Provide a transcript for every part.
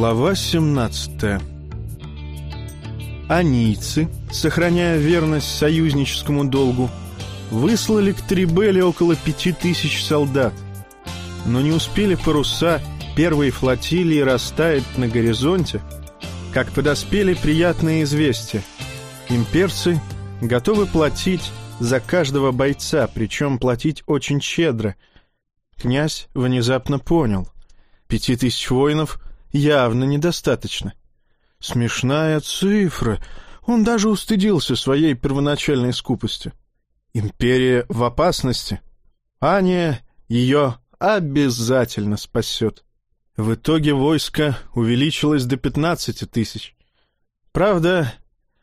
Глава 17 Анийцы, сохраняя верность союзническому долгу, выслали к Трибеле около пяти тысяч солдат. Но не успели паруса первой флотилии растаять на горизонте, как подоспели приятные известия. Имперцы готовы платить за каждого бойца, причем платить очень щедро. Князь внезапно понял. Пяти тысяч воинов явно недостаточно. Смешная цифра. Он даже устыдился своей первоначальной скупости. Империя в опасности. Ания ее обязательно спасет. В итоге войско увеличилось до пятнадцати тысяч. Правда,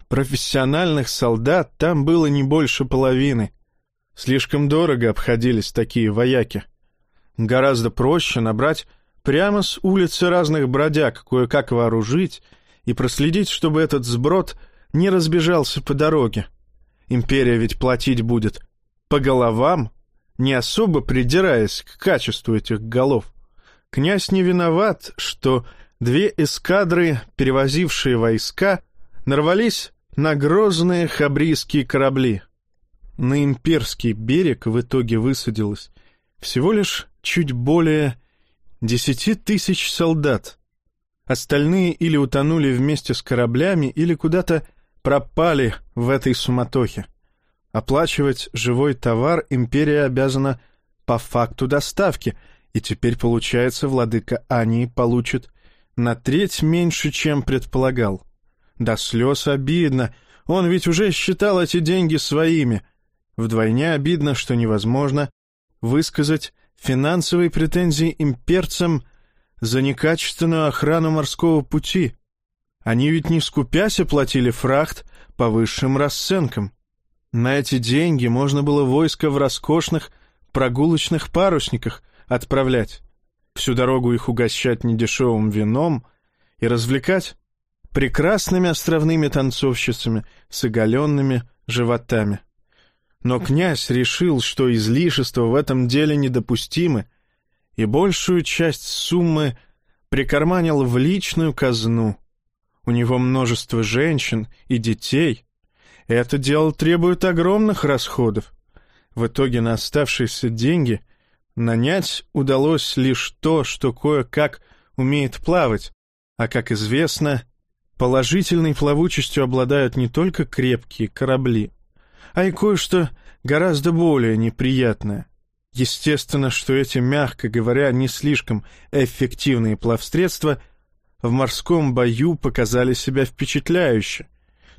профессиональных солдат там было не больше половины. Слишком дорого обходились такие вояки. Гораздо проще набрать прямо с улицы разных бродяг, кое-как вооружить и проследить, чтобы этот сброд не разбежался по дороге. Империя ведь платить будет по головам, не особо придираясь к качеству этих голов. Князь не виноват, что две эскадры, перевозившие войска, нарвались на грозные хабрийские корабли. На имперский берег в итоге высадилось всего лишь чуть более десяти тысяч солдат. Остальные или утонули вместе с кораблями, или куда-то пропали в этой суматохе. Оплачивать живой товар империя обязана по факту доставки, и теперь, получается, владыка Ании получит на треть меньше, чем предполагал. До слез обидно, он ведь уже считал эти деньги своими. Вдвойне обидно, что невозможно высказать финансовые претензии имперцам за некачественную охрану морского пути. Они ведь не скупясь оплатили фрахт по высшим расценкам. На эти деньги можно было войско в роскошных прогулочных парусниках отправлять, всю дорогу их угощать недешевым вином и развлекать прекрасными островными танцовщицами с оголенными животами. Но князь решил, что излишества в этом деле недопустимы, и большую часть суммы прикарманил в личную казну. У него множество женщин и детей. Это дело требует огромных расходов. В итоге на оставшиеся деньги нанять удалось лишь то, что кое-как умеет плавать, а, как известно, положительной плавучестью обладают не только крепкие корабли, а и кое-что гораздо более неприятное. Естественно, что эти, мягко говоря, не слишком эффективные плавсредства в морском бою показали себя впечатляюще.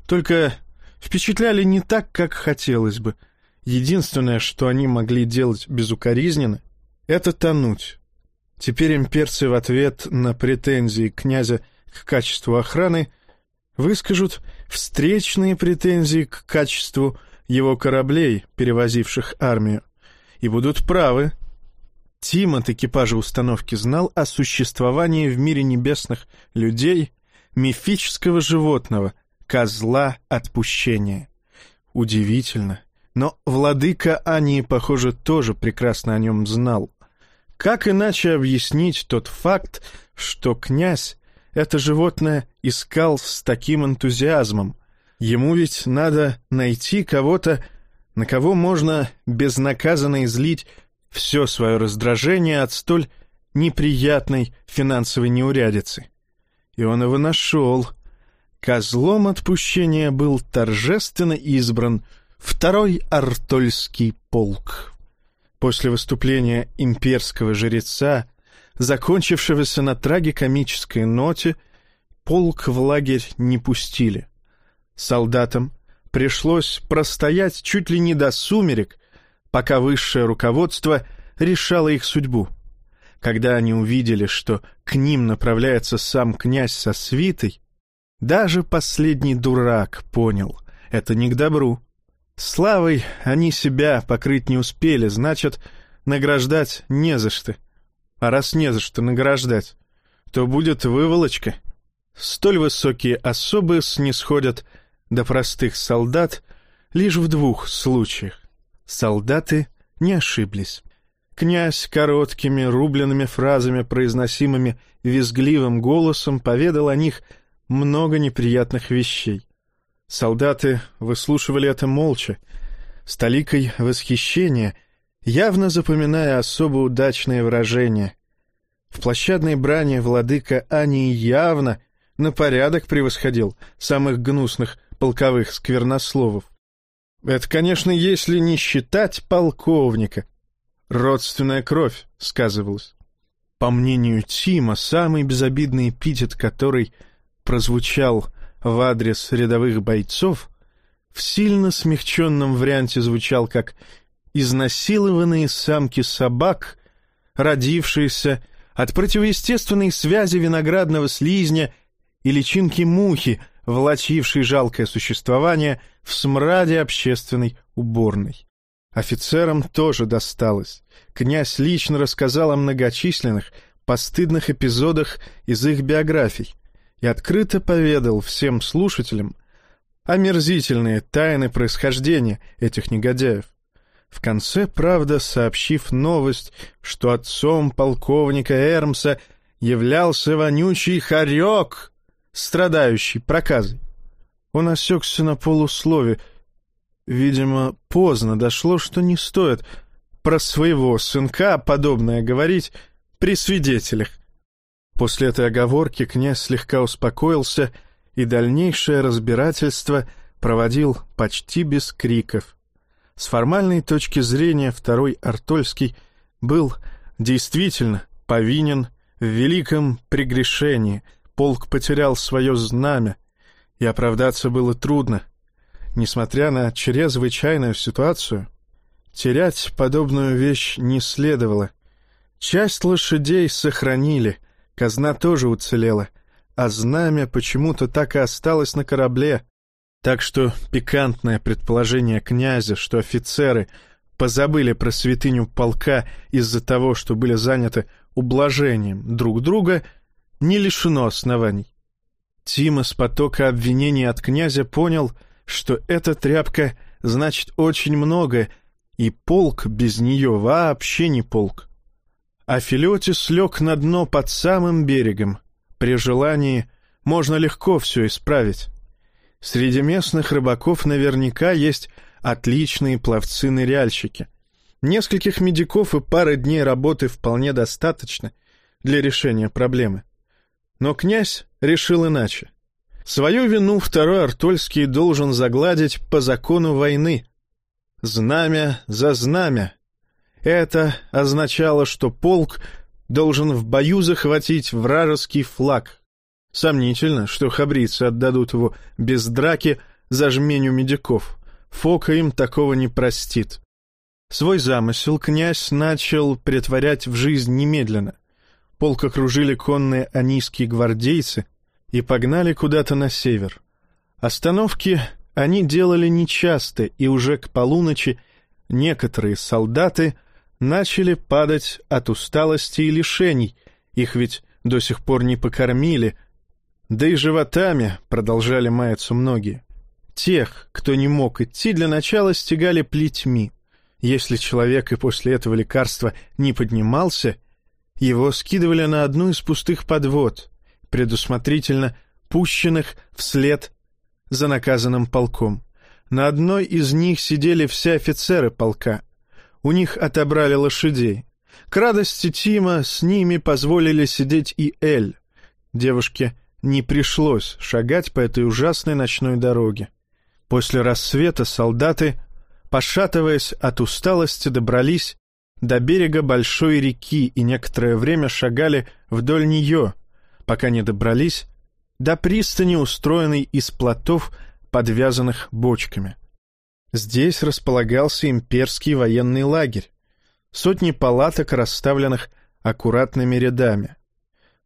Только впечатляли не так, как хотелось бы. Единственное, что они могли делать безукоризненно, это тонуть. Теперь имперцы в ответ на претензии князя к качеству охраны выскажут встречные претензии к качеству его кораблей, перевозивших армию, и будут правы. Тим от экипажа установки знал о существовании в мире небесных людей мифического животного, козла отпущения. Удивительно, но владыка Ании, похоже, тоже прекрасно о нем знал. Как иначе объяснить тот факт, что князь это животное искал с таким энтузиазмом, Ему ведь надо найти кого-то, на кого можно безнаказанно излить все свое раздражение от столь неприятной финансовой неурядицы. И он его нашел. Козлом отпущения был торжественно избран второй Артольский полк. После выступления имперского жреца, закончившегося на трагикомической ноте, полк в лагерь не пустили. Солдатам пришлось простоять чуть ли не до сумерек, пока высшее руководство решало их судьбу. Когда они увидели, что к ним направляется сам князь со свитой, даже последний дурак понял — это не к добру. Славой они себя покрыть не успели, значит, награждать не за что. А раз не за что награждать, то будет выволочка. Столь высокие особы снисходят до простых солдат лишь в двух случаях. Солдаты не ошиблись. Князь короткими, рубленными фразами, произносимыми визгливым голосом, поведал о них много неприятных вещей. Солдаты выслушивали это молча, с толикой восхищения, явно запоминая особо удачные выражения. В площадной брани владыка Ани явно на порядок превосходил самых гнусных полковых сквернословов. Это, конечно, если не считать полковника. Родственная кровь, сказывалась. По мнению Тима, самый безобидный эпитет, который прозвучал в адрес рядовых бойцов, в сильно смягченном варианте звучал как «изнасилованные самки собак, родившиеся от противоестественной связи виноградного слизня и личинки мухи, волочившей жалкое существование в смраде общественной уборной. Офицерам тоже досталось. Князь лично рассказал о многочисленных, постыдных эпизодах из их биографий и открыто поведал всем слушателям омерзительные тайны происхождения этих негодяев. В конце, правда, сообщив новость, что отцом полковника Эрмса являлся вонючий хорек, страдающий проказой. Он осекся на полуслове. Видимо, поздно дошло, что не стоит про своего сынка подобное говорить при свидетелях. После этой оговорки князь слегка успокоился и дальнейшее разбирательство проводил почти без криков. С формальной точки зрения второй Артольский был действительно повинен в великом прегрешении. Полк потерял свое знамя, и оправдаться было трудно. Несмотря на чрезвычайную ситуацию, терять подобную вещь не следовало. Часть лошадей сохранили, казна тоже уцелела, а знамя почему-то так и осталось на корабле. Так что пикантное предположение князя, что офицеры позабыли про святыню полка из-за того, что были заняты ублажением друг друга, не лишено оснований. Тима с потока обвинений от князя понял, что эта тряпка значит очень много, и полк без нее вообще не полк. А Филетис лег на дно под самым берегом. При желании можно легко все исправить. Среди местных рыбаков наверняка есть отличные пловцы-ныряльщики. Нескольких медиков и пары дней работы вполне достаточно для решения проблемы. Но князь решил иначе. Свою вину второй Артольский должен загладить по закону войны. Знамя за знамя. Это означало, что полк должен в бою захватить вражеский флаг. Сомнительно, что хабрицы отдадут его без драки за жменю медиков. Фока им такого не простит. Свой замысел князь начал претворять в жизнь немедленно. Полк окружили конные анийские гвардейцы и погнали куда-то на север. Остановки они делали нечасто, и уже к полуночи некоторые солдаты начали падать от усталости и лишений, их ведь до сих пор не покормили — да и животами продолжали маяться многие. Тех, кто не мог идти, для начала стегали плетьми. Если человек и после этого лекарства не поднимался, его скидывали на одну из пустых подвод, предусмотрительно пущенных вслед за наказанным полком. На одной из них сидели все офицеры полка. У них отобрали лошадей. К радости Тима с ними позволили сидеть и Эль. Девушке не пришлось шагать по этой ужасной ночной дороге. После рассвета солдаты, пошатываясь от усталости, добрались до берега большой реки и некоторое время шагали вдоль нее, пока не добрались до пристани, устроенной из плотов, подвязанных бочками. Здесь располагался имперский военный лагерь, сотни палаток, расставленных аккуратными рядами.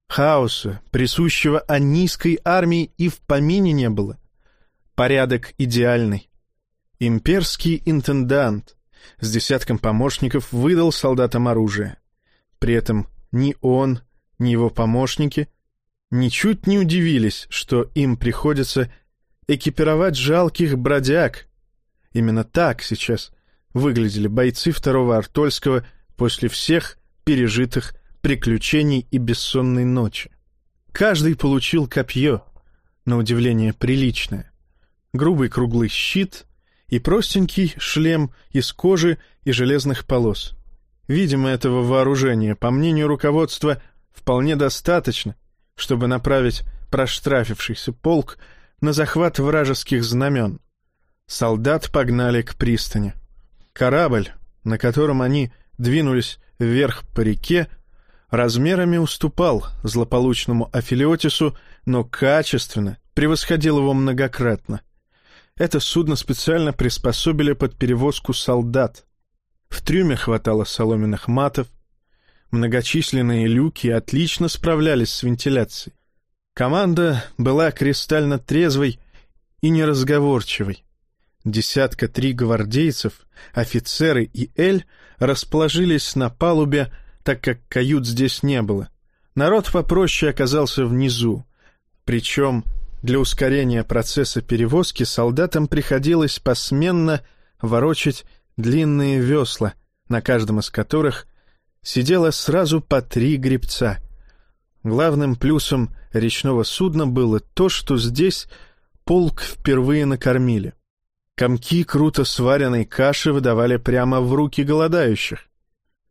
Хаоса, присущего анийской армии, и в помине не было. Порядок идеальный. Имперский интендант с десятком помощников выдал солдатам оружие. При этом ни он, ни его помощники ничуть не удивились, что им приходится экипировать жалких бродяг. Именно так сейчас выглядели бойцы второго Артольского после всех пережитых приключений и бессонной ночи. Каждый получил копье, на удивление приличное, грубый круглый щит и простенький шлем из кожи и железных полос. Видимо, этого вооружения, по мнению руководства, вполне достаточно, чтобы направить проштрафившийся полк на захват вражеских знамен. Солдат погнали к пристани. Корабль, на котором они двинулись вверх по реке, размерами уступал злополучному Афилиотису, но качественно превосходил его многократно. Это судно специально приспособили под перевозку солдат. В трюме хватало соломенных матов, многочисленные люки отлично справлялись с вентиляцией. Команда была кристально трезвой и неразговорчивой. Десятка три гвардейцев, офицеры и Эль расположились на палубе, так как кают здесь не было. Народ попроще оказался внизу. Причем для ускорения процесса перевозки солдатам приходилось посменно ворочать длинные весла, на каждом из которых сидело сразу по три гребца. Главным плюсом речного судна было то, что здесь полк впервые накормили. Комки круто сваренной каши выдавали прямо в руки голодающих.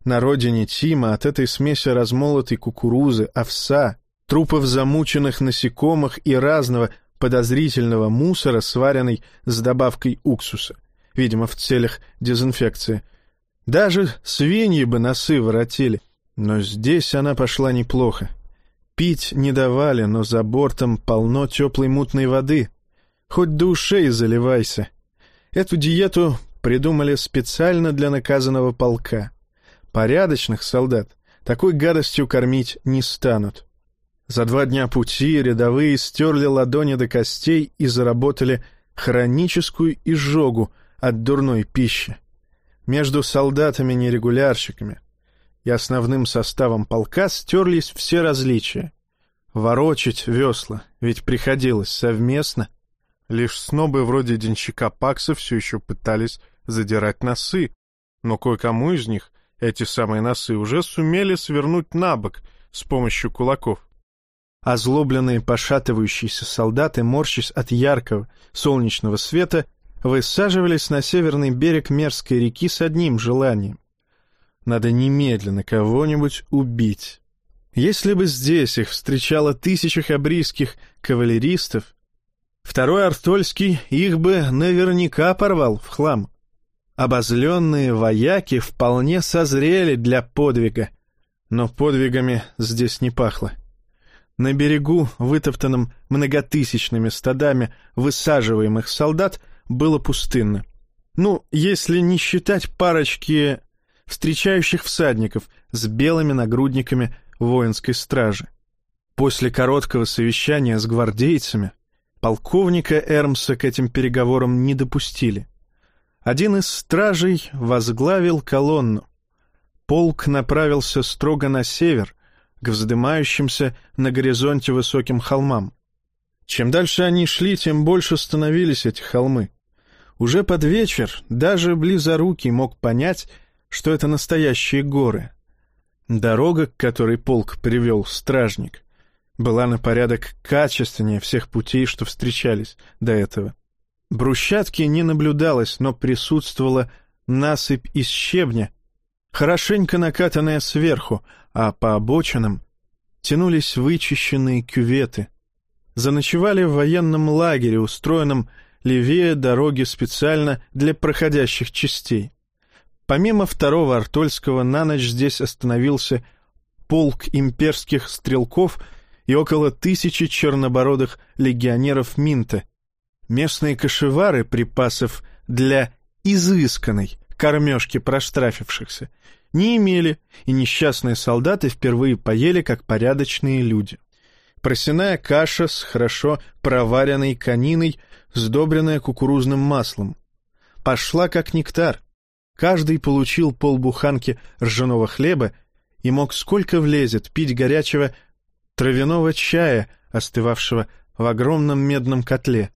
На родине Тима от этой смеси размолотой кукурузы, овса, трупов замученных насекомых и разного подозрительного мусора, сваренный с добавкой уксуса, видимо, в целях дезинфекции. Даже свиньи бы носы воротили, но здесь она пошла неплохо. Пить не давали, но за бортом полно теплой мутной воды. Хоть до ушей заливайся. Эту диету придумали специально для наказанного полка. Порядочных солдат такой гадостью кормить не станут. За два дня пути рядовые стерли ладони до костей и заработали хроническую изжогу от дурной пищи. Между солдатами-нерегулярщиками и основным составом полка стерлись все различия. Ворочать весла, ведь приходилось совместно — Лишь снобы вроде денщика Пакса все еще пытались задирать носы, но кое-кому из них эти самые носы уже сумели свернуть на бок с помощью кулаков. Озлобленные пошатывающиеся солдаты, морщась от яркого солнечного света, высаживались на северный берег Мерской реки с одним желанием. Надо немедленно кого-нибудь убить. Если бы здесь их встречало тысяча хабрийских кавалеристов, Второй Артольский их бы наверняка порвал в хлам. Обозленные вояки вполне созрели для подвига, но подвигами здесь не пахло. На берегу, вытоптанном многотысячными стадами высаживаемых солдат, было пустынно. Ну, если не считать парочки встречающих всадников с белыми нагрудниками воинской стражи. После короткого совещания с гвардейцами Полковника Эрмса к этим переговорам не допустили. Один из стражей возглавил колонну. Полк направился строго на север, к вздымающимся на горизонте высоким холмам. Чем дальше они шли, тем больше становились эти холмы. Уже под вечер даже близорукий мог понять, что это настоящие горы. Дорога, к которой полк привел стражник, была на порядок качественнее всех путей, что встречались до этого. Брусчатки не наблюдалось, но присутствовала насыпь из щебня, хорошенько накатанная сверху, а по обочинам тянулись вычищенные кюветы. Заночевали в военном лагере, устроенном левее дороги специально для проходящих частей. Помимо второго Артольского на ночь здесь остановился полк имперских стрелков — и около тысячи чернобородых легионеров Минта. Местные кошевары припасов для изысканной кормежки проштрафившихся не имели, и несчастные солдаты впервые поели, как порядочные люди. Просяная каша с хорошо проваренной кониной, сдобренная кукурузным маслом. Пошла как нектар. Каждый получил полбуханки ржаного хлеба и мог сколько влезет пить горячего травяного чая, остывавшего в огромном медном котле.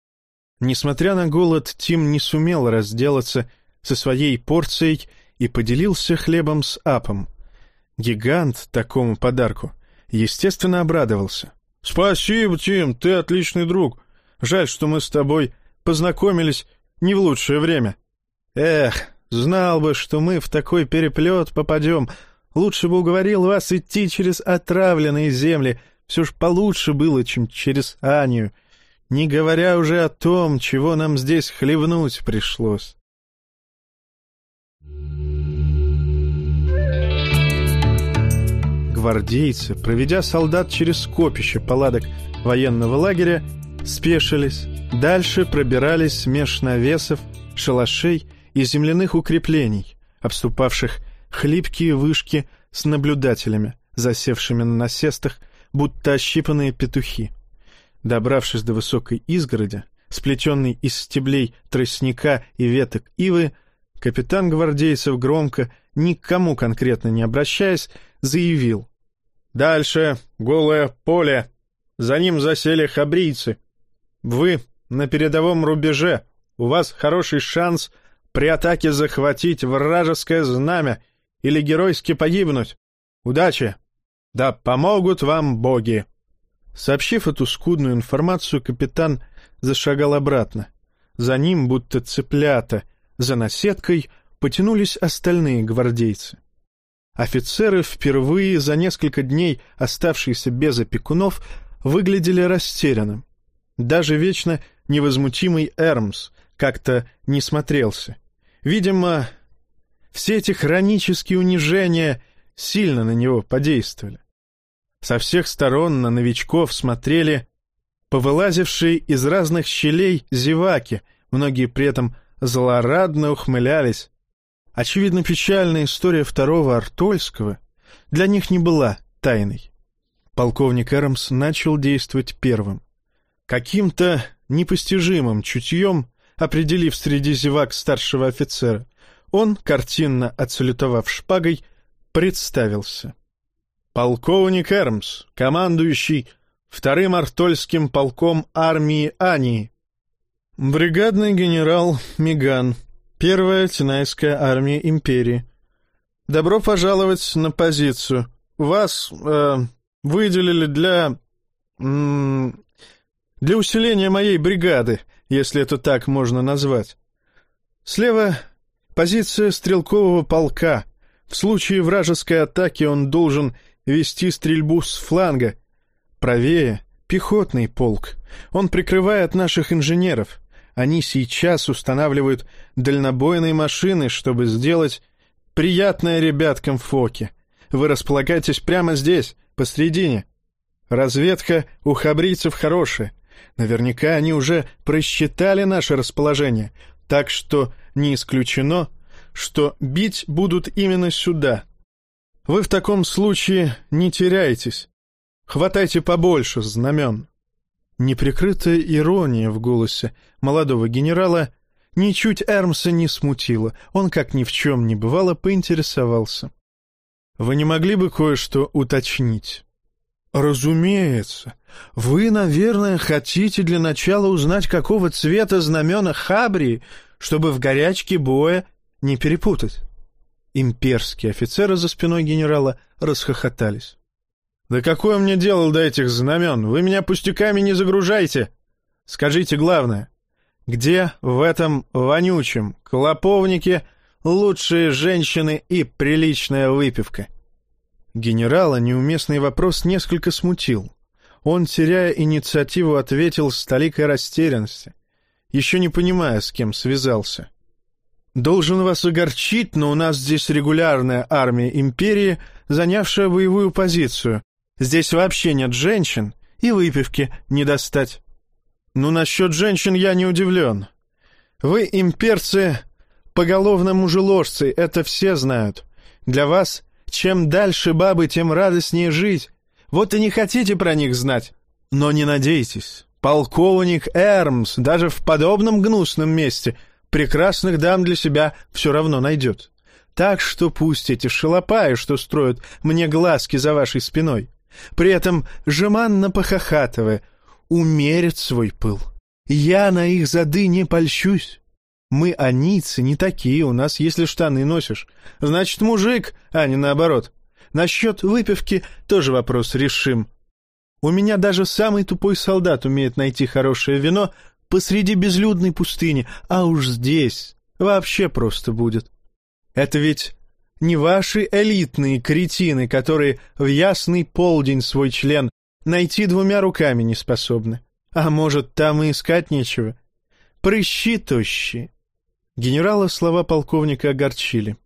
Несмотря на голод, Тим не сумел разделаться со своей порцией и поделился хлебом с Апом. Гигант такому подарку, естественно, обрадовался. «Спасибо, Тим, ты отличный друг. Жаль, что мы с тобой познакомились не в лучшее время. Эх, знал бы, что мы в такой переплет попадем. Лучше бы уговорил вас идти через отравленные земли. Все ж получше было, чем через Анию. Не говоря уже о том, чего нам здесь хлебнуть пришлось. Гвардейцы, проведя солдат через скопище паладок военного лагеря, спешились, дальше пробирались меж навесов, шалашей и земляных укреплений, обступавших хлипкие вышки с наблюдателями, засевшими на насестах, будто ощипанные петухи. Добравшись до высокой изгороди, сплетенной из стеблей тростника и веток ивы, капитан гвардейцев громко, никому конкретно не обращаясь, заявил. «Дальше голое поле. За ним засели хабрийцы. Вы на передовом рубеже. У вас хороший шанс при атаке захватить вражеское знамя или геройски погибнуть. Удачи! Да помогут вам боги!» Сообщив эту скудную информацию, капитан зашагал обратно. За ним, будто цыплята, за наседкой потянулись остальные гвардейцы. Офицеры, впервые за несколько дней оставшиеся без опекунов, выглядели растерянным. Даже вечно невозмутимый Эрмс как-то не смотрелся. Видимо, все эти хронические унижения сильно на него подействовали. Со всех сторон на новичков смотрели повылазившие из разных щелей зеваки, многие при этом злорадно ухмылялись. Очевидно, печальная история второго Артольского для них не была тайной. Полковник Эрамс начал действовать первым. Каким-то непостижимым чутьем, определив среди зевак старшего офицера, он, картинно отсалютовав шпагой, представился. Полковник Эрмс, командующий вторым артольским полком армии Ании. Бригадный генерал Миган, первая Тинайская армия империи. Добро пожаловать на позицию. Вас э, выделили для... для усиления моей бригады, если это так можно назвать. Слева позиция стрелкового полка. В случае вражеской атаки он должен вести стрельбу с фланга. Правее — пехотный полк. Он прикрывает наших инженеров. Они сейчас устанавливают дальнобойные машины, чтобы сделать приятное ребяткам фоке. Вы располагаетесь прямо здесь, посредине. Разведка у хабрийцев хорошая. Наверняка они уже просчитали наше расположение, так что не исключено, что бить будут именно сюда, вы в таком случае не теряйтесь. Хватайте побольше знамен. Неприкрытая ирония в голосе молодого генерала ничуть Эрмса не смутила. Он, как ни в чем не бывало, поинтересовался. «Вы не могли бы кое-что уточнить?» «Разумеется. Вы, наверное, хотите для начала узнать, какого цвета знамена Хабрии, чтобы в горячке боя не перепутать». Имперские офицеры за спиной генерала расхохотались. «Да какое мне дело до этих знамен? Вы меня пустяками не загружайте! Скажите главное, где в этом вонючем клоповнике лучшие женщины и приличная выпивка?» Генерала неуместный вопрос несколько смутил. Он, теряя инициативу, ответил с толикой растерянности, еще не понимая, с кем связался. Должен вас огорчить, но у нас здесь регулярная армия империи, занявшая боевую позицию. Здесь вообще нет женщин, и выпивки не достать. Ну, насчет женщин я не удивлен. Вы, имперцы, поголовно мужеложцы, это все знают. Для вас, чем дальше бабы, тем радостнее жить. Вот и не хотите про них знать. Но не надейтесь. Полковник Эрмс даже в подобном гнусном месте — прекрасных дам для себя все равно найдет. Так что пусть эти шалопаи, что строят мне глазки за вашей спиной, при этом жеманно похохатывая, умерят свой пыл. Я на их зады не польщусь. Мы, анийцы, не такие, у нас если штаны носишь. Значит, мужик, а не наоборот. Насчет выпивки тоже вопрос решим. У меня даже самый тупой солдат умеет найти хорошее вино посреди безлюдной пустыни, а уж здесь вообще просто будет. Это ведь не ваши элитные кретины, которые в ясный полдень свой член найти двумя руками не способны. А может, там и искать нечего. Прыщи тощие. Генерала слова полковника огорчили.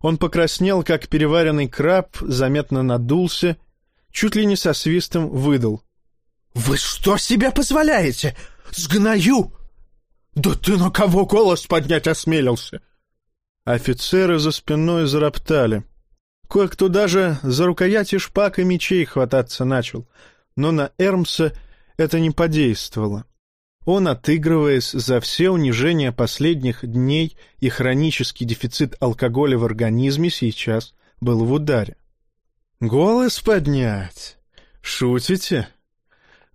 Он покраснел, как переваренный краб, заметно надулся, чуть ли не со свистом выдал. — Вы что себе позволяете? Сгною! Да ты на кого голос поднять осмелился? Офицеры за спиной зароптали. Кое-кто даже за рукояти шпак и мечей хвататься начал, но на Эрмса это не подействовало. Он, отыгрываясь за все унижения последних дней и хронический дефицит алкоголя в организме, сейчас был в ударе. «Голос поднять? Шутите?»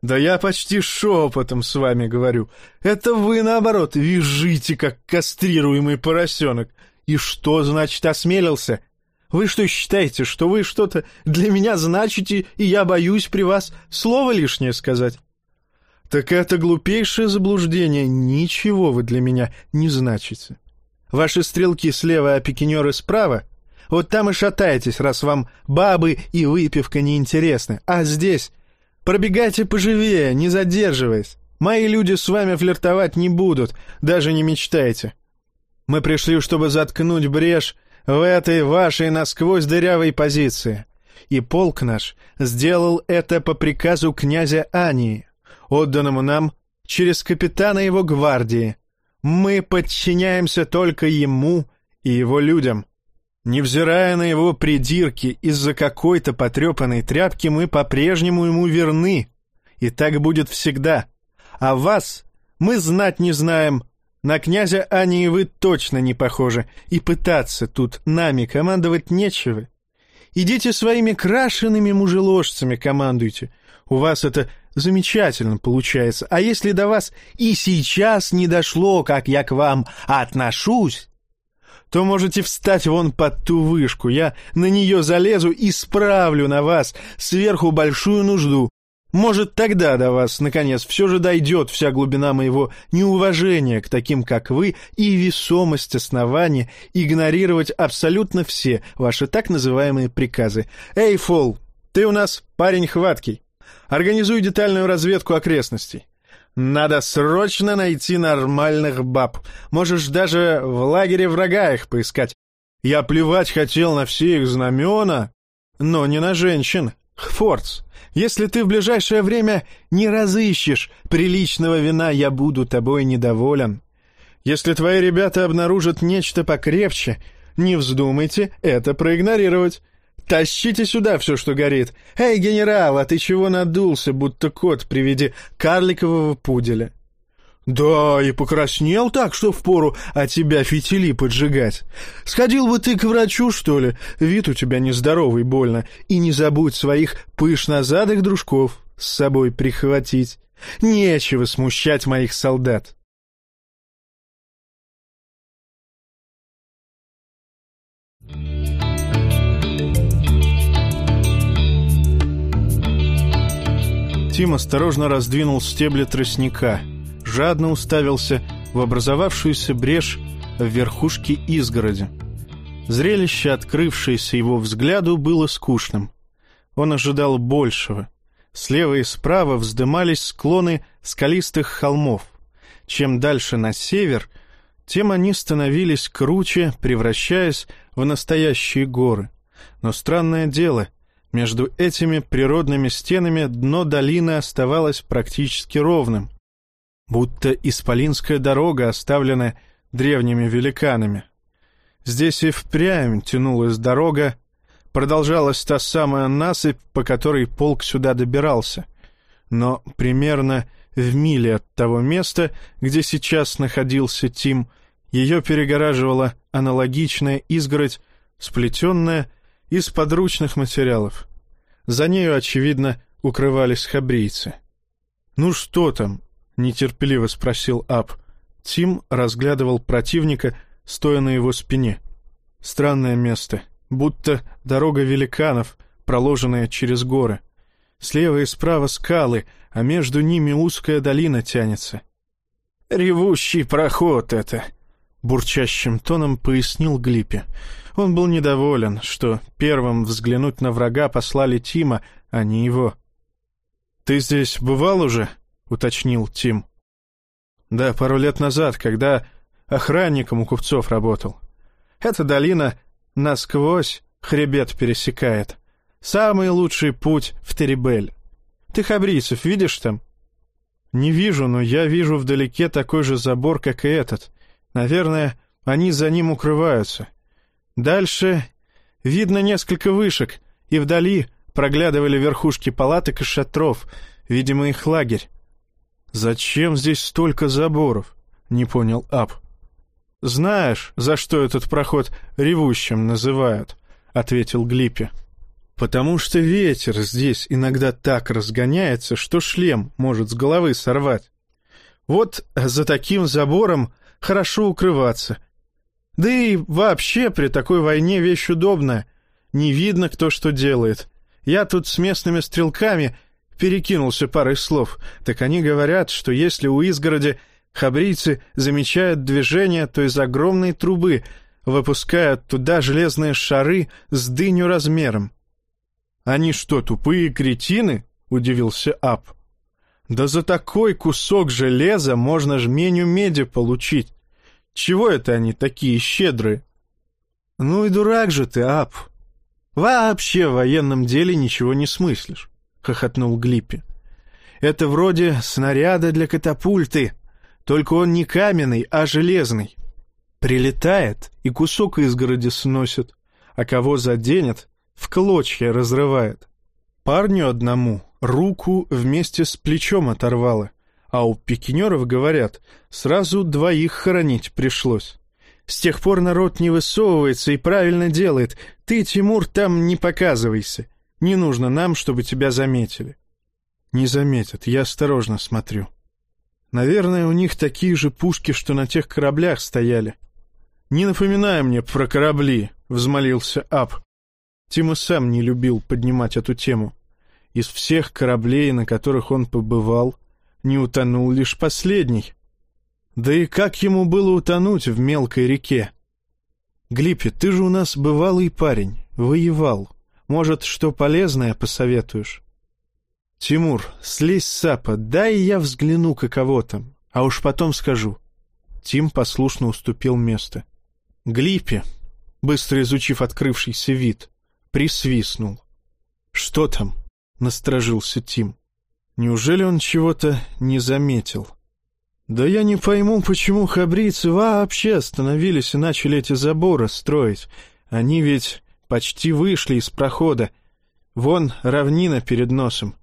«Да я почти шепотом с вами говорю. Это вы, наоборот, визжите, как кастрируемый поросенок. И что, значит, осмелился? Вы что, считаете, что вы что-то для меня значите, и я боюсь при вас слово лишнее сказать?» «Так это глупейшее заблуждение. Ничего вы для меня не значите. Ваши стрелки слева, а пикинеры справа? Вот там и шатаетесь, раз вам бабы и выпивка неинтересны. А здесь... Пробегайте поживее, не задерживаясь. Мои люди с вами флиртовать не будут, даже не мечтайте. Мы пришли, чтобы заткнуть брешь в этой вашей насквозь дырявой позиции. И полк наш сделал это по приказу князя Ании отданному нам через капитана его гвардии. Мы подчиняемся только ему и его людям. Невзирая на его придирки, из-за какой-то потрепанной тряпки мы по-прежнему ему верны. И так будет всегда. А вас мы знать не знаем. На князя Ани вы точно не похожи, и пытаться тут нами командовать нечего. Идите своими крашенными мужеложцами командуйте. У вас это замечательно получается. А если до вас и сейчас не дошло, как я к вам отношусь, то можете встать вон под ту вышку. Я на нее залезу и справлю на вас сверху большую нужду. Может, тогда до вас, наконец, все же дойдет вся глубина моего неуважения к таким, как вы, и весомость основания игнорировать абсолютно все ваши так называемые приказы. Эй, Фол, ты у нас парень хваткий. Организуй детальную разведку окрестностей. Надо срочно найти нормальных баб. Можешь даже в лагере врага их поискать. Я плевать хотел на все их знамена, но не на женщин. Фордс, если ты в ближайшее время не разыщешь приличного вина, я буду тобой недоволен. Если твои ребята обнаружат нечто покрепче, не вздумайте это проигнорировать. Тащите сюда все, что горит. Эй, генерал, а ты чего надулся, будто кот при виде карликового пуделя? Да, и покраснел так, что впору от тебя фитили поджигать. Сходил бы ты к врачу, что ли? Вид у тебя нездоровый больно. И не забудь своих пышнозадых дружков с собой прихватить. Нечего смущать моих солдат. Тим осторожно раздвинул стебли тростника, жадно уставился в образовавшуюся брешь в верхушке изгороди. Зрелище, открывшееся его взгляду, было скучным. Он ожидал большего. Слева и справа вздымались склоны скалистых холмов. Чем дальше на север, тем они становились круче, превращаясь в настоящие горы. Но странное дело — между этими природными стенами дно долины оставалось практически ровным, будто исполинская дорога, оставленная древними великанами. Здесь и впрямь тянулась дорога, продолжалась та самая насыпь, по которой полк сюда добирался, но примерно в миле от того места, где сейчас находился Тим, ее перегораживала аналогичная изгородь, сплетенная из подручных материалов. За нею, очевидно, укрывались хабрийцы. «Ну что там?» — нетерпеливо спросил Аб. Тим разглядывал противника, стоя на его спине. Странное место, будто дорога великанов, проложенная через горы. Слева и справа скалы, а между ними узкая долина тянется. «Ревущий проход это!» — бурчащим тоном пояснил Глипе. Он был недоволен, что первым взглянуть на врага послали Тима, а не его. «Ты здесь бывал уже?» — уточнил Тим. «Да, пару лет назад, когда охранником у купцов работал. Эта долина насквозь хребет пересекает. Самый лучший путь в Теребель. Ты хабрийцев видишь там?» «Не вижу, но я вижу вдалеке такой же забор, как и этот. Наверное, они за ним укрываются. Дальше видно несколько вышек, и вдали проглядывали верхушки палаток и шатров, видимо, их лагерь. «Зачем здесь столько заборов?» — не понял Ап. «Знаешь, за что этот проход ревущим называют?» — ответил Глиппи. «Потому что ветер здесь иногда так разгоняется, что шлем может с головы сорвать. Вот за таким забором хорошо укрываться. Да и вообще при такой войне вещь удобная. Не видно, кто что делает. Я тут с местными стрелками перекинулся парой слов. Так они говорят, что если у изгороди хабрийцы замечают движение, то из огромной трубы выпускают туда железные шары с дыню размером. «Они что, тупые кретины?» — удивился Ап. «Да за такой кусок железа можно жменю меди получить. Чего это они такие щедрые?» «Ну и дурак же ты, Ап. Вообще в военном деле ничего не смыслишь», — хохотнул Глиппи. «Это вроде снаряда для катапульты, только он не каменный, а железный. Прилетает и кусок изгороди сносит, а кого заденет, в клочья разрывает. Парню одному руку вместе с плечом оторвало, а у пикинеров, говорят, сразу двоих хоронить пришлось. С тех пор народ не высовывается и правильно делает. Ты, Тимур, там не показывайся. Не нужно нам, чтобы тебя заметили. Не заметят, я осторожно смотрю. Наверное, у них такие же пушки, что на тех кораблях стояли. Не напоминай мне про корабли, — взмолился Ап. Тима сам не любил поднимать эту тему. Из всех кораблей, на которых он побывал, не утонул лишь последний. Да и как ему было утонуть в мелкой реке? Глиппи, ты же у нас бывалый парень, воевал. Может, что полезное посоветуешь? Тимур, слезь сапа, дай я взгляну, каково там, а уж потом скажу. Тим послушно уступил место. Глиппи, быстро изучив открывшийся вид, присвистнул. «Что там?» — насторожился Тим. «Неужели он чего-то не заметил?» «Да я не пойму, почему хабрийцы вообще остановились и начали эти заборы строить. Они ведь почти вышли из прохода. Вон равнина перед носом.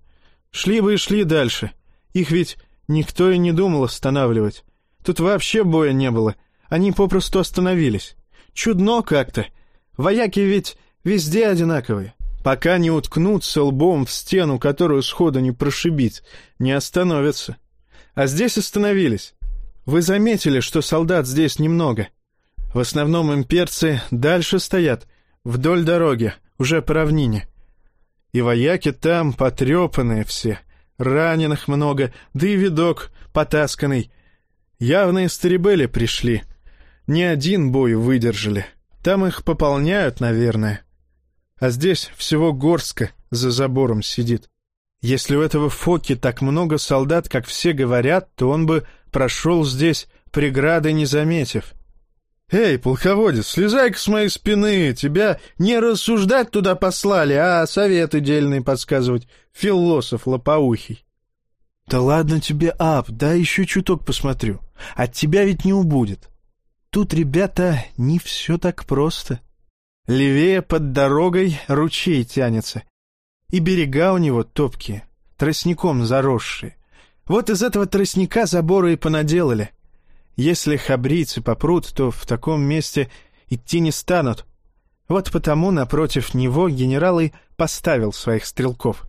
Шли бы и шли дальше. Их ведь никто и не думал останавливать. Тут вообще боя не было. Они попросту остановились. Чудно как-то. Вояки ведь Везде одинаковые. Пока не уткнутся лбом в стену, которую сходу не прошибить, не остановятся. А здесь остановились. Вы заметили, что солдат здесь немного. В основном имперцы дальше стоят, вдоль дороги, уже по равнине. И вояки там потрепанные все, раненых много, да и видок потасканный. Явные старибели пришли. Ни один бой выдержали. Там их пополняют, наверное а здесь всего горстка за забором сидит. Если у этого Фоки так много солдат, как все говорят, то он бы прошел здесь, преграды не заметив. «Эй, полководец, слезай-ка с моей спины! Тебя не рассуждать туда послали, а советы дельные подсказывать, философ лопоухий». «Да ладно тебе, Ап, да еще чуток посмотрю. От тебя ведь не убудет. Тут, ребята, не все так просто». Левее под дорогой ручей тянется. И берега у него топкие, тростником заросшие. Вот из этого тростника заборы и понаделали. Если хабрийцы попрут, то в таком месте идти не станут. Вот потому напротив него генерал и поставил своих стрелков.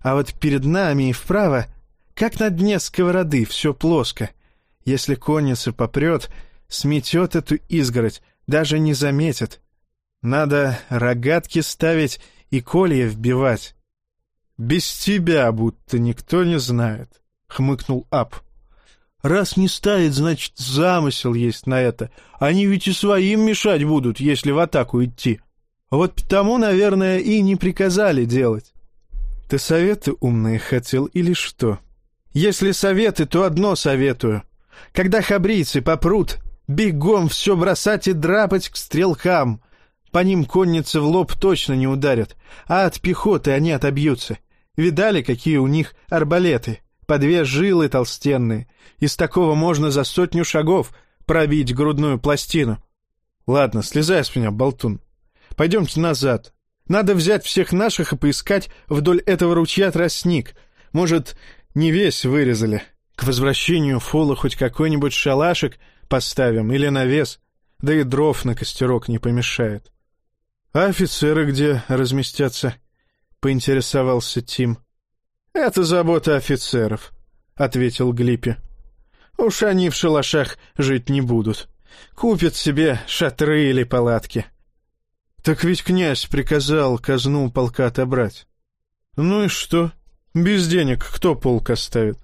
А вот перед нами и вправо, как на дне сковороды, все плоско. Если конница попрет, сметет эту изгородь, даже не заметит. Надо рогатки ставить и колья вбивать. «Без тебя будто никто не знает», — хмыкнул Ап. «Раз не ставит, значит, замысел есть на это. Они ведь и своим мешать будут, если в атаку идти. Вот потому, наверное, и не приказали делать». «Ты советы умные хотел или что?» «Если советы, то одно советую. Когда хабрийцы попрут, бегом все бросать и драпать к стрелкам. По ним конницы в лоб точно не ударят, а от пехоты они отобьются. Видали, какие у них арбалеты? По две жилы толстенные. Из такого можно за сотню шагов пробить грудную пластину. Ладно, слезай с меня, болтун. Пойдемте назад. Надо взять всех наших и поискать вдоль этого ручья тростник. Может, не весь вырезали. К возвращению Фола хоть какой-нибудь шалашик поставим или навес, да и дров на костерок не помешает. А офицеры где разместятся? — поинтересовался Тим. «Это забота офицеров», — ответил Глиппи. «Уж они в шалашах жить не будут. Купят себе шатры или палатки». «Так ведь князь приказал казну полка отобрать». «Ну и что? Без денег кто полк оставит?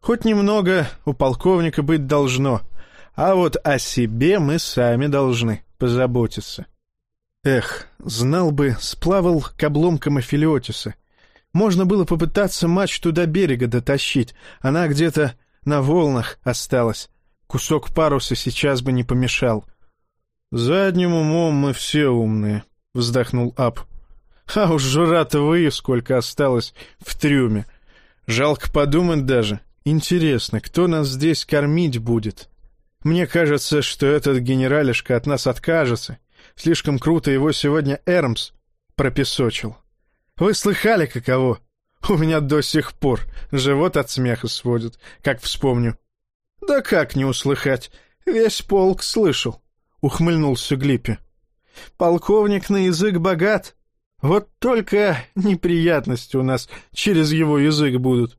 Хоть немного у полковника быть должно, а вот о себе мы сами должны позаботиться». Эх, знал бы, сплавал к обломкам Афилиотиса. Можно было попытаться мачту до берега дотащить, она где-то на волнах осталась. Кусок паруса сейчас бы не помешал. «Задним умом мы все умные», — вздохнул Ап. «А уж жара-то вы сколько осталось в трюме. Жалко подумать даже. Интересно, кто нас здесь кормить будет? Мне кажется, что этот генералишка от нас откажется, Слишком круто его сегодня Эрмс пропесочил. Вы слыхали, каково? У меня до сих пор живот от смеха сводит, как вспомню. Да как не услыхать? Весь полк слышал, — ухмыльнулся Глиппи. Полковник на язык богат. Вот только неприятности у нас через его язык будут.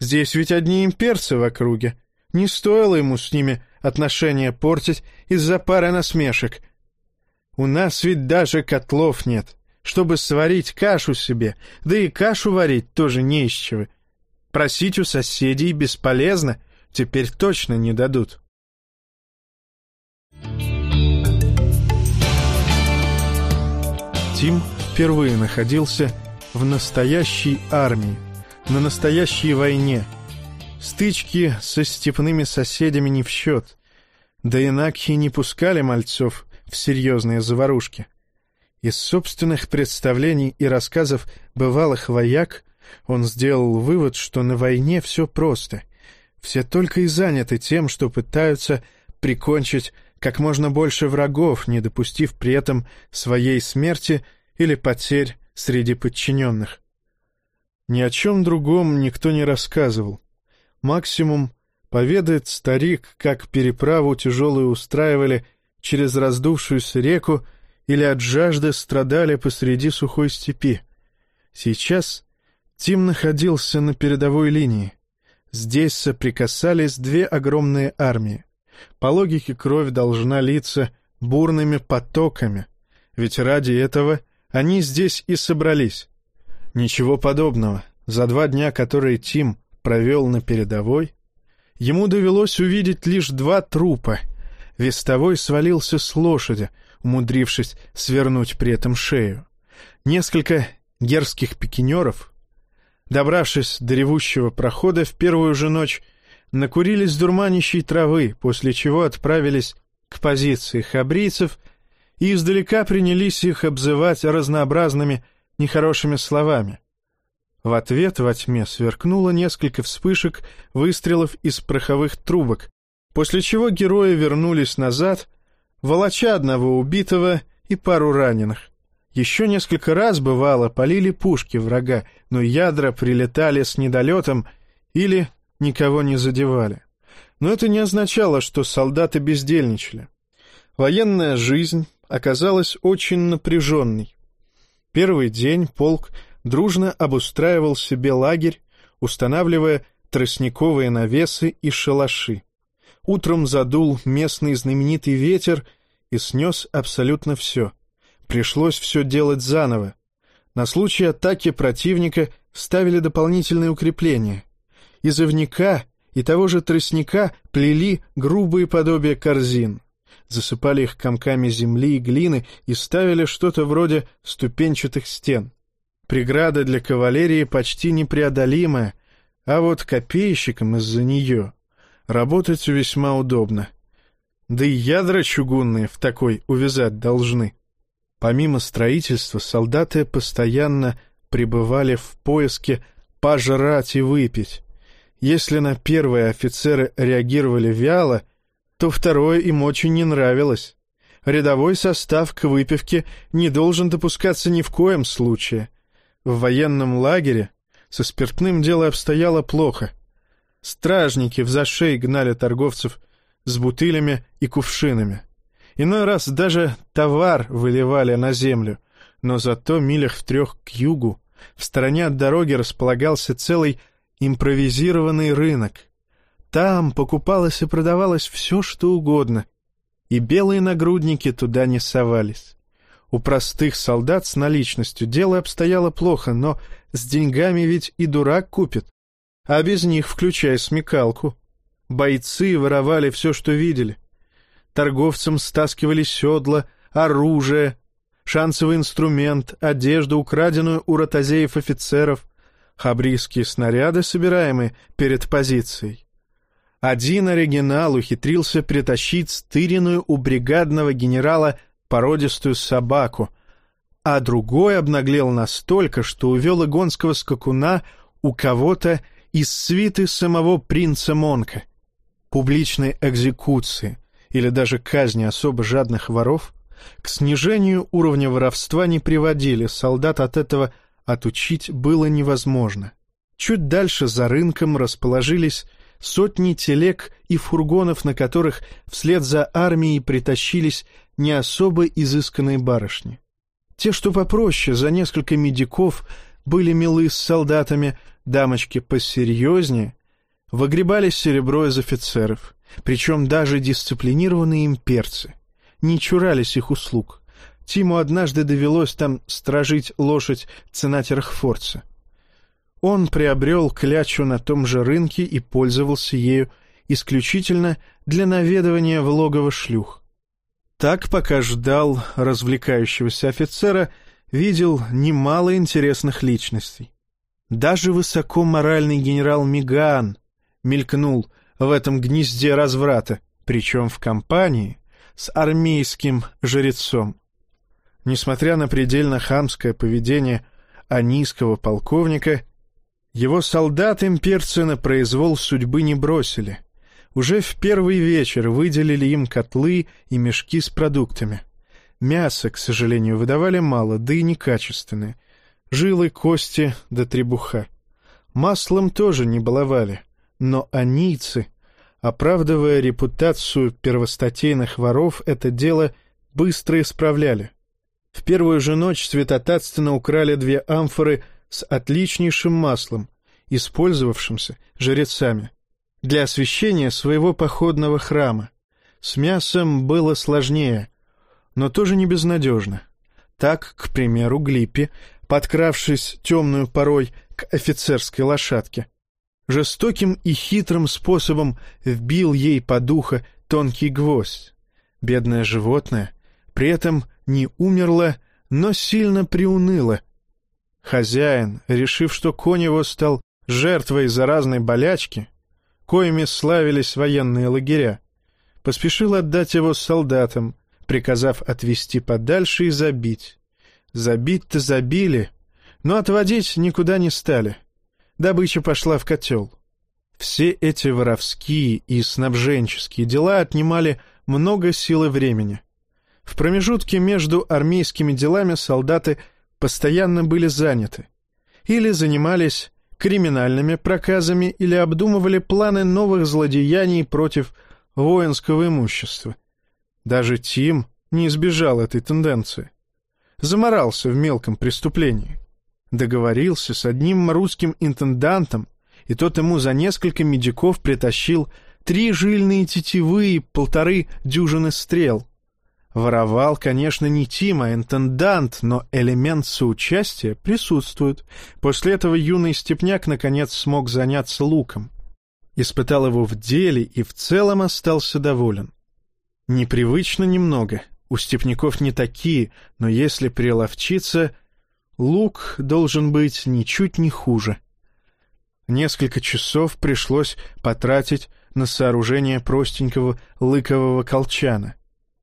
Здесь ведь одни имперцы в округе. Не стоило ему с ними отношения портить из-за пары насмешек — у нас ведь даже котлов нет, чтобы сварить кашу себе, да и кашу варить тоже не из чего. Просить у соседей бесполезно, теперь точно не дадут. Тим впервые находился в настоящей армии, на настоящей войне. Стычки со степными соседями не в счет. Да и Накхи не пускали мальцов в серьезные заварушки. Из собственных представлений и рассказов бывалых вояк он сделал вывод, что на войне все просто. Все только и заняты тем, что пытаются прикончить как можно больше врагов, не допустив при этом своей смерти или потерь среди подчиненных. Ни о чем другом никто не рассказывал. Максимум поведает старик, как переправу тяжелую устраивали через раздувшуюся реку или от жажды страдали посреди сухой степи. Сейчас Тим находился на передовой линии. Здесь соприкасались две огромные армии. По логике кровь должна литься бурными потоками, ведь ради этого они здесь и собрались. Ничего подобного. За два дня, которые Тим провел на передовой, ему довелось увидеть лишь два трупа — Вестовой свалился с лошади, умудрившись свернуть при этом шею. Несколько герских пикинеров, добравшись до ревущего прохода в первую же ночь, накурились дурманящей травы, после чего отправились к позиции хабрийцев и издалека принялись их обзывать разнообразными нехорошими словами. В ответ во тьме сверкнуло несколько вспышек выстрелов из пороховых трубок, После чего герои вернулись назад, волоча одного убитого и пару раненых. Еще несколько раз, бывало, полили пушки врага, но ядра прилетали с недолетом или никого не задевали. Но это не означало, что солдаты бездельничали. Военная жизнь оказалась очень напряженной. Первый день полк дружно обустраивал себе лагерь, устанавливая тростниковые навесы и шалаши. Утром задул местный знаменитый ветер и снес абсолютно все. Пришлось все делать заново. На случай атаки противника ставили дополнительные укрепления. Из ивника и того же тростника плели грубые подобия корзин. Засыпали их комками земли и глины и ставили что-то вроде ступенчатых стен. Преграда для кавалерии почти непреодолимая, а вот копейщикам из-за нее работать весьма удобно. Да и ядра чугунные в такой увязать должны. Помимо строительства, солдаты постоянно пребывали в поиске пожрать и выпить. Если на первое офицеры реагировали вяло, то второе им очень не нравилось. Рядовой состав к выпивке не должен допускаться ни в коем случае. В военном лагере со спиртным дело обстояло плохо. Стражники в зашей гнали торговцев с бутылями и кувшинами. Иной раз даже товар выливали на землю, но зато милях в трех к югу, в стороне от дороги располагался целый импровизированный рынок. Там покупалось и продавалось все, что угодно, и белые нагрудники туда не совались. У простых солдат с наличностью дело обстояло плохо, но с деньгами ведь и дурак купит, а без них включая смекалку. Бойцы воровали все, что видели. Торговцам стаскивали седла, оружие, шансовый инструмент, одежду, украденную у ротозеев офицеров, хабрийские снаряды, собираемые перед позицией. Один оригинал ухитрился притащить стыренную у бригадного генерала породистую собаку, а другой обнаглел настолько, что увел игонского скакуна у кого-то из свиты самого принца Монка. Публичной экзекуции или даже казни особо жадных воров к снижению уровня воровства не приводили, солдат от этого отучить было невозможно. Чуть дальше за рынком расположились сотни телег и фургонов, на которых вслед за армией притащились не особо изысканные барышни. Те, что попроще, за несколько медиков, были милы с солдатами, дамочки посерьезнее, выгребали серебро из офицеров, причем даже дисциплинированные имперцы не чурались их услуг. Тиму однажды довелось там стражить лошадь ценатера Хфорца. Он приобрел клячу на том же рынке и пользовался ею исключительно для наведывания в логово шлюх. Так, пока ждал развлекающегося офицера, видел немало интересных личностей. Даже высокоморальный генерал Миган мелькнул в этом гнезде разврата, причем в компании с армейским жрецом. Несмотря на предельно хамское поведение анийского полковника, его солдат-имперцы на произвол судьбы не бросили. Уже в первый вечер выделили им котлы и мешки с продуктами. Мясо, к сожалению, выдавали мало, да и некачественное. Жилы, кости да требуха. Маслом тоже не баловали, но анийцы, оправдывая репутацию первостатейных воров, это дело быстро исправляли. В первую же ночь святотатственно украли две амфоры с отличнейшим маслом, использовавшимся жрецами, для освящения своего походного храма. С мясом было сложнее, но тоже не безнадежно. Так, к примеру, Глиппи, подкравшись темную порой к офицерской лошадке, жестоким и хитрым способом вбил ей по ухо тонкий гвоздь. Бедное животное при этом не умерла, но сильно приуныла. Хозяин, решив, что конь его стал жертвой заразной болячки, коими славились военные лагеря, поспешил отдать его солдатам, приказав отвезти подальше и забить. Забить-то забили, но отводить никуда не стали. Добыча пошла в котел. Все эти воровские и снабженческие дела отнимали много сил и времени. В промежутке между армейскими делами солдаты постоянно были заняты. Или занимались криминальными проказами, или обдумывали планы новых злодеяний против воинского имущества. Даже Тим не избежал этой тенденции. Заморался в мелком преступлении. Договорился с одним русским интендантом, и тот ему за несколько медиков притащил три жильные тетивы и полторы дюжины стрел. Воровал, конечно, не Тим, а интендант, но элемент соучастия присутствует. После этого юный степняк, наконец, смог заняться луком. Испытал его в деле и в целом остался доволен. Непривычно немного. У степняков не такие, но если приловчиться, лук должен быть ничуть не хуже. Несколько часов пришлось потратить на сооружение простенького лыкового колчана.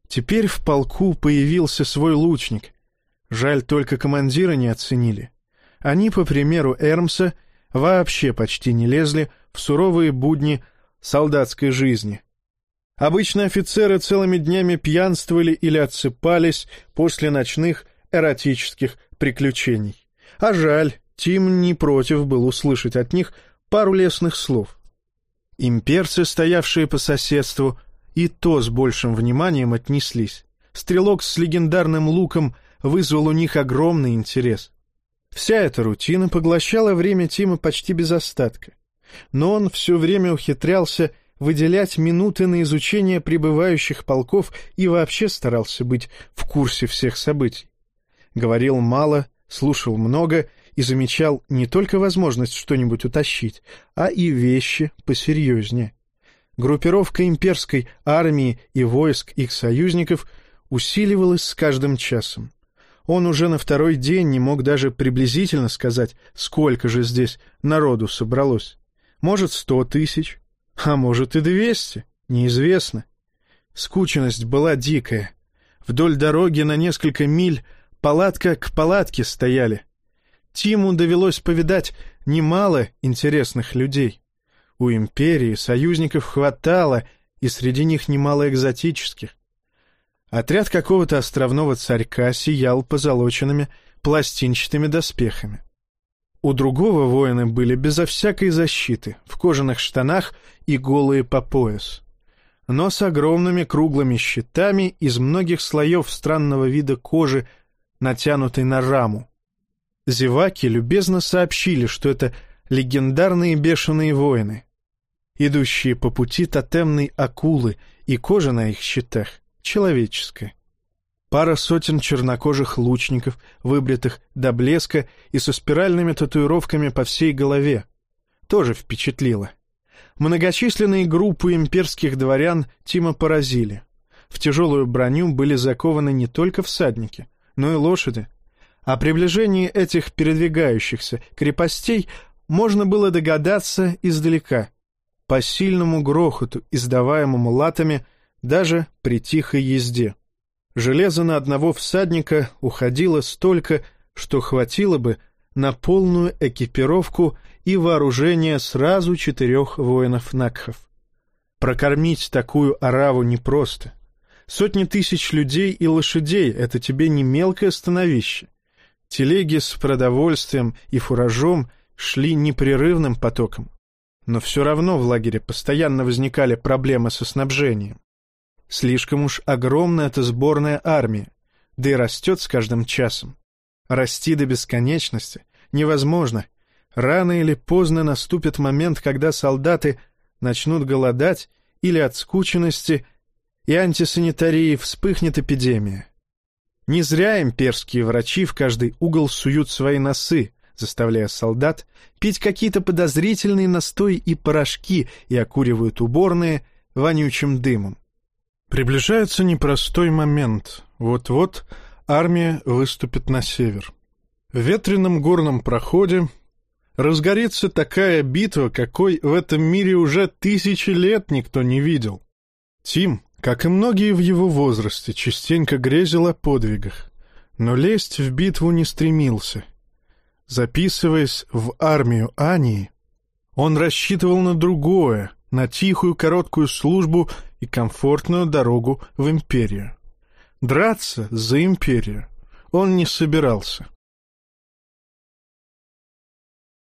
Теперь в полку появился свой лучник. Жаль, только командира не оценили. Они, по примеру Эрмса, вообще почти не лезли в суровые будни солдатской жизни. Обычно офицеры целыми днями пьянствовали или отсыпались после ночных эротических приключений. А жаль, Тим не против был услышать от них пару лестных слов. Имперцы, стоявшие по соседству, и то с большим вниманием отнеслись. Стрелок с легендарным луком вызвал у них огромный интерес. Вся эта рутина поглощала время Тима почти без остатка. Но он все время ухитрялся выделять минуты на изучение прибывающих полков и вообще старался быть в курсе всех событий. Говорил мало, слушал много и замечал не только возможность что-нибудь утащить, а и вещи посерьезнее. Группировка имперской армии и войск их союзников усиливалась с каждым часом. Он уже на второй день не мог даже приблизительно сказать, сколько же здесь народу собралось. Может, сто тысяч, а может и двести, неизвестно. Скученность была дикая. Вдоль дороги на несколько миль палатка к палатке стояли. Тиму довелось повидать немало интересных людей. У империи союзников хватало, и среди них немало экзотических. Отряд какого-то островного царька сиял позолоченными пластинчатыми доспехами. У другого воины были безо всякой защиты, в кожаных штанах и голые по пояс. Но с огромными круглыми щитами из многих слоев странного вида кожи, натянутой на раму. Зеваки любезно сообщили, что это легендарные бешеные воины, идущие по пути тотемной акулы, и кожа на их щитах человеческая. Пара сотен чернокожих лучников, выбритых до блеска и со спиральными татуировками по всей голове, тоже впечатлило. Многочисленные группы имперских дворян Тима поразили. В тяжелую броню были закованы не только всадники, но и лошади. О приближении этих передвигающихся крепостей можно было догадаться издалека, по сильному грохоту, издаваемому латами даже при тихой езде. Железа на одного всадника уходило столько, что хватило бы на полную экипировку и вооружение сразу четырех воинов-накхов. Прокормить такую ораву непросто. Сотни тысяч людей и лошадей — это тебе не мелкое становище. Телеги с продовольствием и фуражом шли непрерывным потоком. Но все равно в лагере постоянно возникали проблемы со снабжением. Слишком уж огромна эта сборная армия, да и растет с каждым часом. Расти до бесконечности невозможно. Рано или поздно наступит момент, когда солдаты начнут голодать или от скученности и антисанитарии вспыхнет эпидемия. Не зря имперские врачи в каждый угол суют свои носы, заставляя солдат пить какие-то подозрительные настои и порошки и окуривают уборные вонючим дымом. Приближается непростой момент. Вот-вот армия выступит на север. В ветреном горном проходе разгорится такая битва, какой в этом мире уже тысячи лет никто не видел. Тим, как и многие в его возрасте, частенько грезил о подвигах, но лезть в битву не стремился. Записываясь в армию Ании, он рассчитывал на другое, на тихую короткую службу и комфортную дорогу в империю. Драться за империю он не собирался.